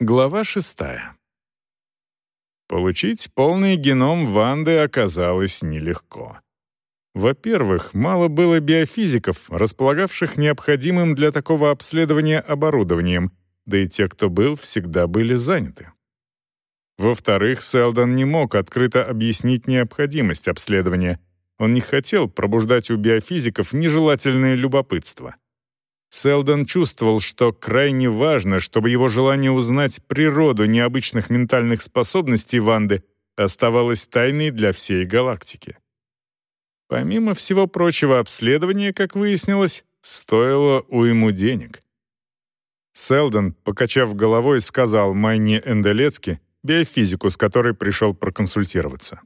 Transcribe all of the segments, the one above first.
Глава шестая. Получить полный геном Ванды оказалось нелегко. Во-первых, мало было биофизиков, располагавших необходимым для такого обследования оборудованием, да и те, кто был, всегда были заняты. Во-вторых, Селдон не мог открыто объяснить необходимость обследования. Он не хотел пробуждать у биофизиков нежелательное любопытство — Селдон чувствовал, что крайне важно, чтобы его желание узнать природу необычных ментальных способностей Ванды оставалось тайной для всей галактики. Помимо всего прочего, обследование, как выяснилось, стоило уйму денег. Селдон, покачав головой, сказал Майне Энделецки, биофизику, с которой пришел проконсультироваться.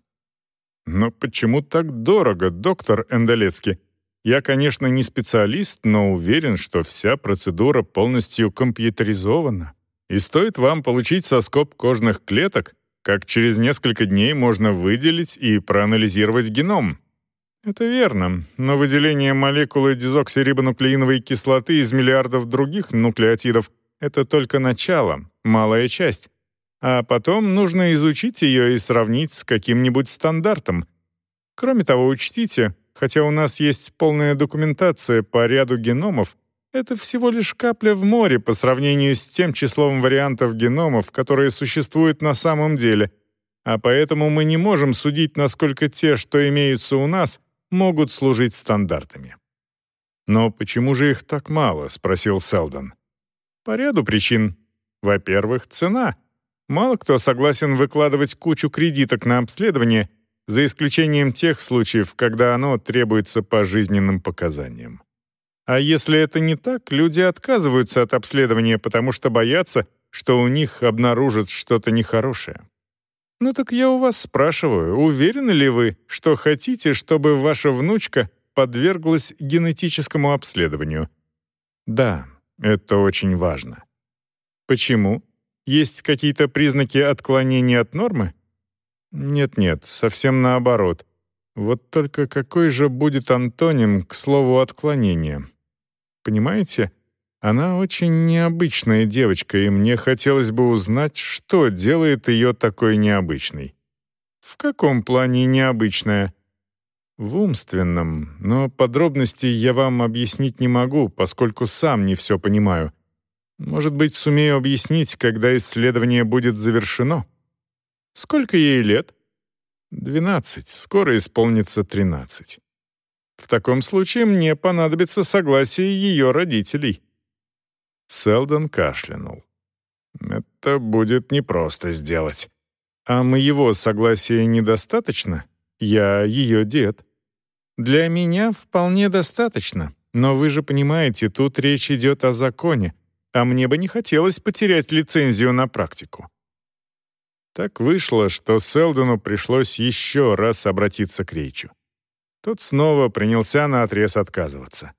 «Но почему так дорого, доктор Энделецки?» Я, конечно, не специалист, но уверен, что вся процедура полностью компьютеризована. И стоит вам получить соскоб кожных клеток, как через несколько дней можно выделить и проанализировать геном. Это верно, но выделение молекулы дезоксирибонуклеиновой кислоты из миллиардов других нуклеотидов — это только начало, малая часть. А потом нужно изучить ее и сравнить с каким-нибудь стандартом. Кроме того, учтите, Хотя у нас есть полная документация по ряду геномов, это всего лишь капля в море по сравнению с тем числом вариантов геномов, которые существуют на самом деле, а поэтому мы не можем судить, насколько те, что имеются у нас, могут служить стандартами. «Но почему же их так мало?» — спросил Селдон. «По ряду причин. Во-первых, цена. Мало кто согласен выкладывать кучу кредиток на обследование — за исключением тех случаев, когда оно требуется по жизненным показаниям. А если это не так, люди отказываются от обследования, потому что боятся, что у них обнаружат что-то нехорошее. Ну так я у вас спрашиваю, уверены ли вы, что хотите, чтобы ваша внучка подверглась генетическому обследованию? Да, это очень важно. Почему? Есть какие-то признаки отклонения от нормы? Нет-нет, совсем наоборот. Вот только какой же будет антоним к слову «отклонение»? Понимаете? Она очень необычная девочка, и мне хотелось бы узнать, что делает ее такой необычной. В каком плане необычная? В умственном, но подробностей я вам объяснить не могу, поскольку сам не все понимаю. Может быть, сумею объяснить, когда исследование будет завершено. Сколько ей лет? Двенадцать. Скоро исполнится тринадцать. В таком случае мне понадобится согласие ее родителей. Селдон кашлянул. Это будет непросто сделать. А моего согласия недостаточно? Я ее дед. Для меня вполне достаточно, но вы же понимаете, тут речь идет о законе, а мне бы не хотелось потерять лицензию на практику. Так вышло, что Селдону пришлось еще раз обратиться к Рейчу. Тот снова принялся наотрез отказываться.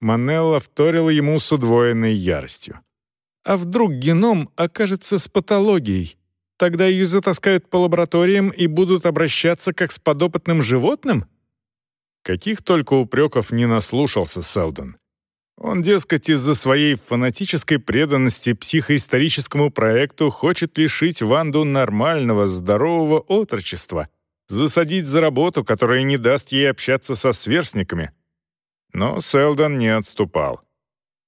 Манелла вторила ему с удвоенной яростью. «А вдруг геном окажется с патологией? Тогда ее затаскают по лабораториям и будут обращаться как с подопытным животным?» Каких только упреков не наслушался Селдон. Он, дескать, из-за своей фанатической преданности психоисторическому проекту хочет лишить Ванду нормального, здорового отрочества, засадить за работу, которая не даст ей общаться со сверстниками. Но Селдон не отступал.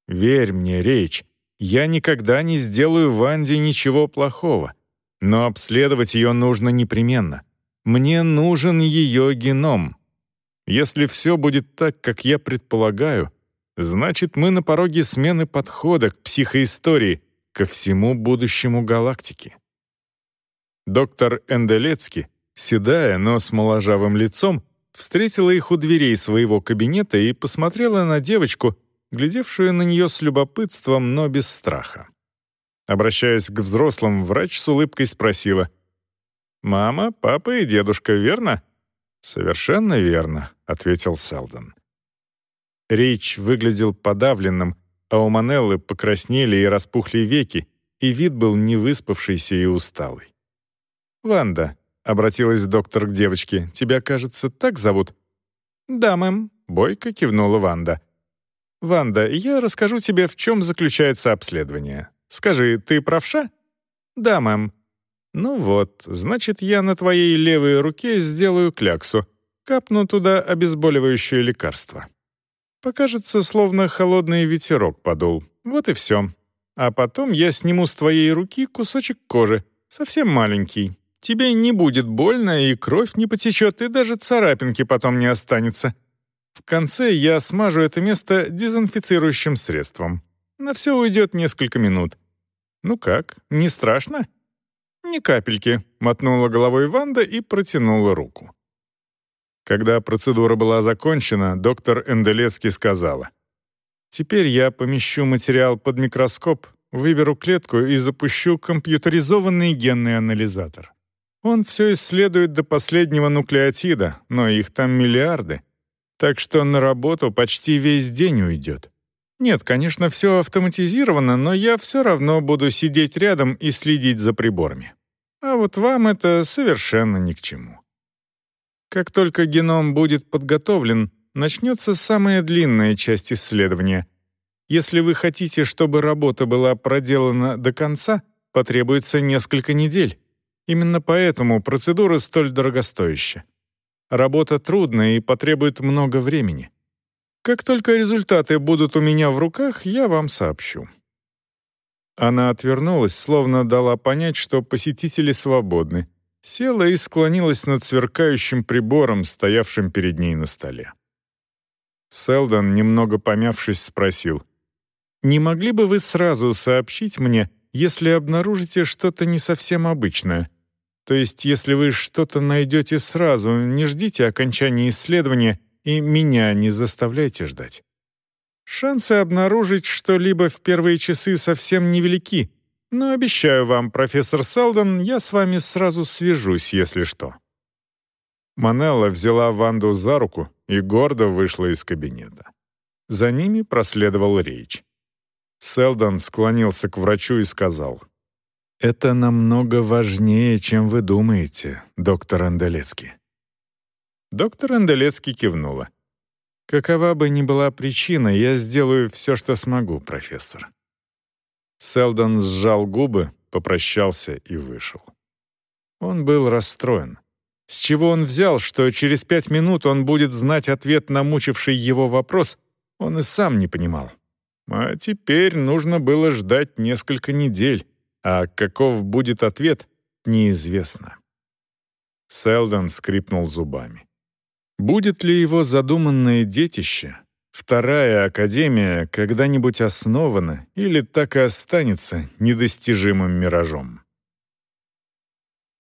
«Верь мне, Рейч, я никогда не сделаю Ванде ничего плохого, но обследовать ее нужно непременно. Мне нужен ее геном. Если все будет так, как я предполагаю, Значит, мы на пороге смены подхода к психоистории, ко всему будущему галактики. Доктор Энделецки, седая, но с моложавым лицом, встретила их у дверей своего кабинета и посмотрела на девочку, глядевшую на нее с любопытством, но без страха. Обращаясь к взрослым, врач с улыбкой спросила, «Мама, папа и дедушка, верно?» «Совершенно верно», — ответил Селдон. Рейч выглядел подавленным, а у Манеллы покраснели и распухли веки, и вид был невыспавшийся и усталый. «Ванда», — обратилась доктор к девочке, — «тебя, кажется, так зовут?» «Да, мэм», — бойко кивнула Ванда. «Ванда, я расскажу тебе, в чем заключается обследование. Скажи, ты правша?» «Да, мэм». «Ну вот, значит, я на твоей левой руке сделаю кляксу, капну туда обезболивающее лекарство. Покажется, словно холодный ветерок подул. Вот и все. А потом я сниму с твоей руки кусочек кожи, совсем маленький. Тебе не будет больно, и кровь не потечет, и даже царапинки потом не останется. В конце я смажу это место дезинфицирующим средством. На все уйдет несколько минут. Ну как, не страшно?» «Ни капельки», — мотнула головой Ванда и протянула руку. Когда процедура была закончена, доктор Энделецкий сказала, «Теперь я помещу материал под микроскоп, выберу клетку и запущу компьютеризованный генный анализатор. Он все исследует до последнего нуклеотида, но их там миллиарды. Так что на работу почти весь день уйдет. Нет, конечно, все автоматизировано, но я все равно буду сидеть рядом и следить за приборами. А вот вам это совершенно ни к чему. Как только геном будет подготовлен, начнется самая длинная часть исследования. Если вы хотите, чтобы работа была проделана до конца, потребуется несколько недель. Именно поэтому процедура столь дорогостоящая. Работа трудная и потребует много времени. Как только результаты будут у меня в руках, я вам сообщу». Она отвернулась, словно дала понять, что посетители свободны, села и склонилась над сверкающим прибором, стоявшим перед ней на столе. Селдон, немного помявшись, спросил, «Не могли бы вы сразу сообщить мне, если обнаружите что-то не совсем обычное? То есть, если вы что-то найдете сразу, не ждите окончания исследования и меня не заставляйте ждать. Шансы обнаружить что-либо в первые часы совсем невелики, но обещаю вам, профессор Селдон, я с вами сразу свяжусь, если что». Манелла взяла Ванду за руку и гордо вышла из кабинета. За ними проследовал речь. Селдон склонился к врачу и сказал, «Это намного важнее, чем вы думаете, доктор Анделецкий. Доктор Анделецкий кивнула. «Какова бы ни была причина, я сделаю все, что смогу, профессор». Селдон сжал губы, попрощался и вышел. Он был расстроен. С чего он взял, что через пять минут он будет знать ответ на мучивший его вопрос, он и сам не понимал. А теперь нужно было ждать несколько недель, а каков будет ответ, неизвестно. Селдон скрипнул зубами. Будет ли его задуманное детище, вторая академия, когда-нибудь основана или так и останется недостижимым миражом?